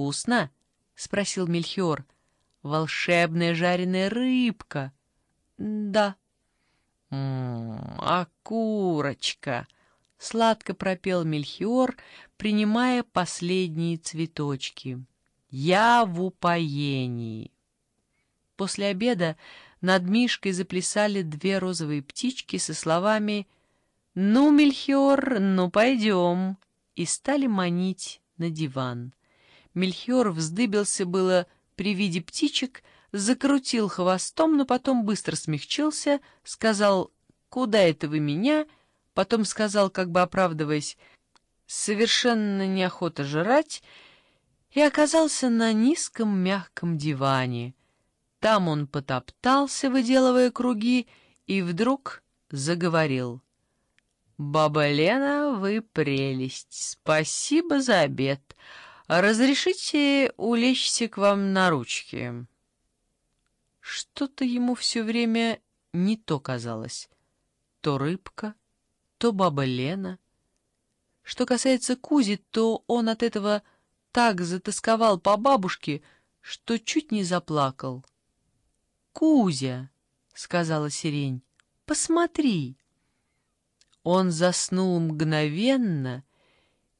вкусно?» — спросил Мельхиор. «Волшебная жареная рыбка». «Да». «М -м, «А курочка?» — сладко пропел Мельхиор, принимая последние цветочки. «Я в упоении». После обеда над Мишкой заплясали две розовые птички со словами «Ну, Мельхиор, ну пойдем!» и стали манить на диван. Мельхиор вздыбился было при виде птичек, закрутил хвостом, но потом быстро смягчился, сказал «Куда это вы меня?» Потом сказал, как бы оправдываясь, «Совершенно неохота жрать», и оказался на низком мягком диване. Там он потоптался, выделывая круги, и вдруг заговорил. «Баба Лена, вы прелесть! Спасибо за обед!» «Разрешите улечься к вам на ручки?» Что-то ему все время не то казалось. То рыбка, то баба Лена. Что касается Кузи, то он от этого так затасковал по бабушке, что чуть не заплакал. «Кузя!» — сказала сирень. «Посмотри!» Он заснул мгновенно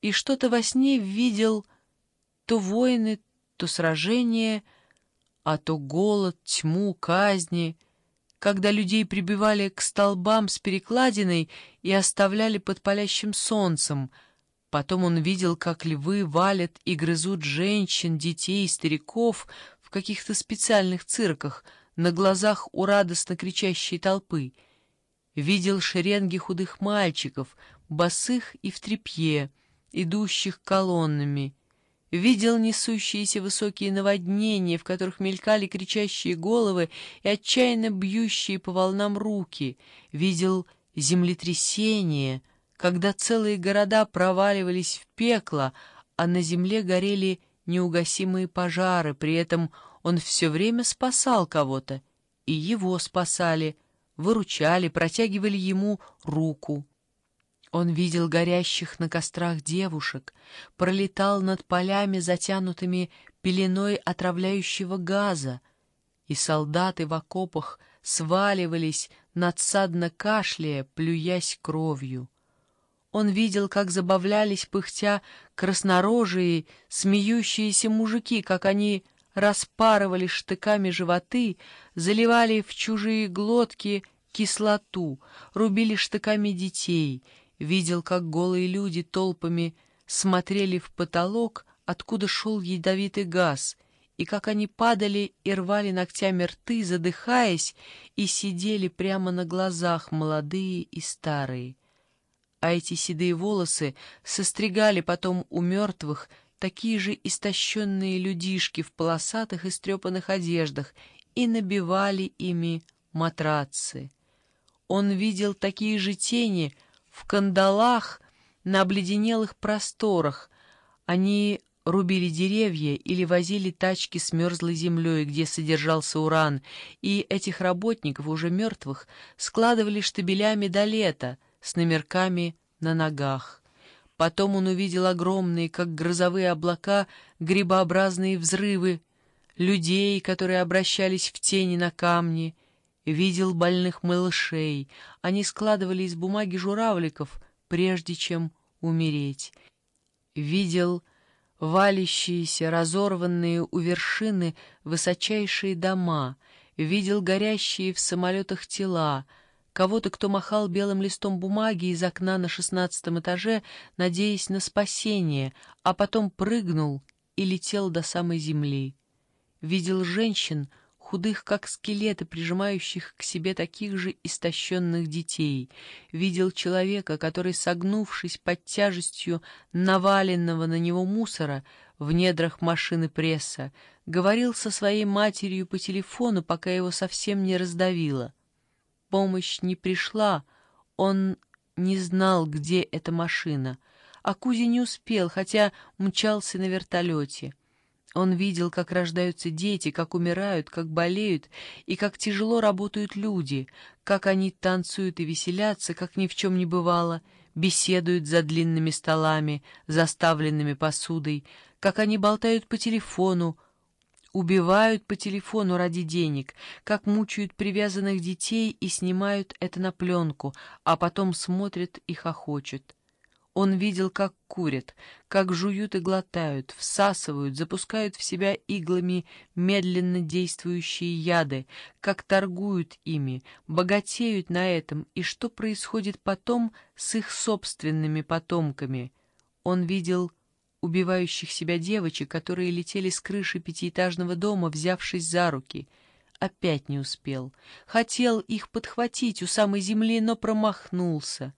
и что-то во сне видел то войны, то сражения, а то голод, тьму, казни, когда людей прибивали к столбам с перекладиной и оставляли под палящим солнцем. Потом он видел, как львы валят и грызут женщин, детей, стариков в каких-то специальных цирках на глазах у радостно кричащей толпы. Видел шеренги худых мальчиков, босых и в тряпье, идущих колоннами — видел несущиеся высокие наводнения, в которых мелькали кричащие головы и отчаянно бьющие по волнам руки, видел землетрясения, когда целые города проваливались в пекло, а на земле горели неугасимые пожары, при этом он все время спасал кого-то, и его спасали, выручали, протягивали ему руку. Он видел горящих на кострах девушек, пролетал над полями, затянутыми пеленой отравляющего газа, и солдаты в окопах сваливались, надсадно кашляя, плюясь кровью. Он видел, как забавлялись пыхтя краснорожие, смеющиеся мужики, как они распарывали штыками животы, заливали в чужие глотки кислоту, рубили штыками детей — видел, как голые люди толпами смотрели в потолок, откуда шел ядовитый газ, и как они падали и рвали ногтями рты, задыхаясь, и сидели прямо на глазах, молодые и старые. А эти седые волосы состригали потом у мертвых такие же истощенные людишки в полосатых и стрепанных одеждах и набивали ими матрацы. Он видел такие же тени — в кандалах на обледенелых просторах. Они рубили деревья или возили тачки с мерзлой землей, где содержался уран, и этих работников, уже мертвых, складывали штабелями до лета с номерками на ногах. Потом он увидел огромные, как грозовые облака, грибообразные взрывы, людей, которые обращались в тени на камни — видел больных малышей. Они складывали из бумаги журавликов, прежде чем умереть. Видел валящиеся, разорванные у вершины высочайшие дома, видел горящие в самолетах тела, кого-то, кто махал белым листом бумаги из окна на шестнадцатом этаже, надеясь на спасение, а потом прыгнул и летел до самой земли. Видел женщин, худых, как скелеты, прижимающих к себе таких же истощенных детей. Видел человека, который, согнувшись под тяжестью наваленного на него мусора в недрах машины пресса, говорил со своей матерью по телефону, пока его совсем не раздавило. Помощь не пришла, он не знал, где эта машина, а Кузя не успел, хотя мчался на вертолете. Он видел, как рождаются дети, как умирают, как болеют, и как тяжело работают люди, как они танцуют и веселятся, как ни в чем не бывало, беседуют за длинными столами, заставленными посудой, как они болтают по телефону, убивают по телефону ради денег, как мучают привязанных детей и снимают это на пленку, а потом смотрят и хохочут. Он видел, как курят, как жуют и глотают, всасывают, запускают в себя иглами медленно действующие яды, как торгуют ими, богатеют на этом, и что происходит потом с их собственными потомками. Он видел убивающих себя девочек, которые летели с крыши пятиэтажного дома, взявшись за руки. Опять не успел. Хотел их подхватить у самой земли, но промахнулся.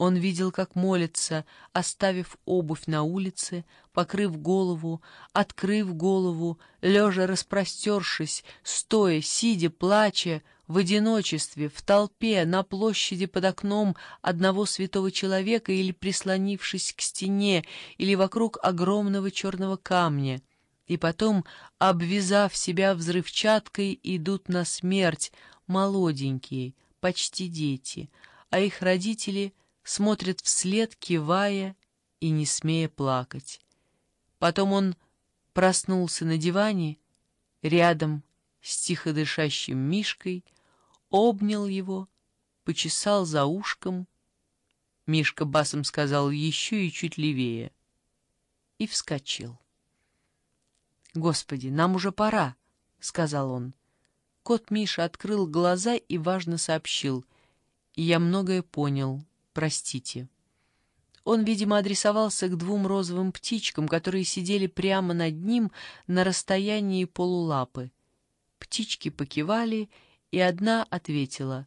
Он видел, как молится, оставив обувь на улице, покрыв голову, открыв голову, лежа распростершись, стоя, сидя, плача, в одиночестве, в толпе, на площади под окном одного святого человека или прислонившись к стене, или вокруг огромного черного камня. И потом, обвязав себя взрывчаткой, идут на смерть молоденькие, почти дети, а их родители — смотрит вслед, кивая и не смея плакать. Потом он проснулся на диване рядом с тихо дышащим Мишкой, обнял его, почесал за ушком. Мишка басом сказал еще и чуть левее. И вскочил. «Господи, нам уже пора», — сказал он. Кот Миша открыл глаза и важно сообщил. «Я многое понял простите». Он, видимо, адресовался к двум розовым птичкам, которые сидели прямо над ним на расстоянии полулапы. Птички покивали, и одна ответила.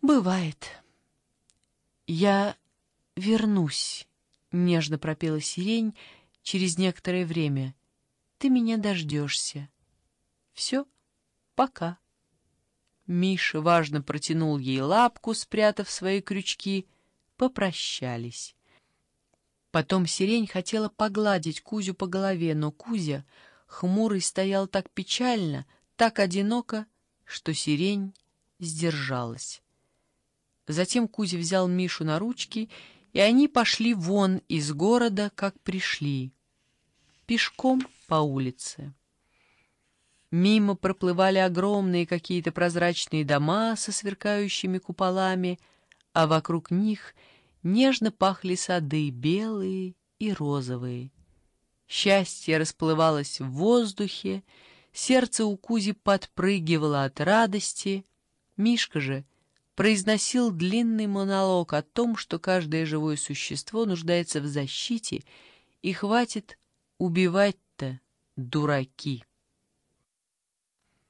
«Бывает». «Я вернусь», — нежно пропела сирень через некоторое время. «Ты меня дождешься». «Все, пока». Миша важно протянул ей лапку, спрятав свои крючки — попрощались. Потом сирень хотела погладить Кузю по голове, но Кузя, хмурый, стоял так печально, так одиноко, что сирень сдержалась. Затем Кузя взял Мишу на ручки, и они пошли вон из города, как пришли, пешком по улице. Мимо проплывали огромные какие-то прозрачные дома со сверкающими куполами, а вокруг них — Нежно пахли сады, белые и розовые. Счастье расплывалось в воздухе, сердце у Кузи подпрыгивало от радости. Мишка же произносил длинный монолог о том, что каждое живое существо нуждается в защите, и хватит убивать-то, дураки.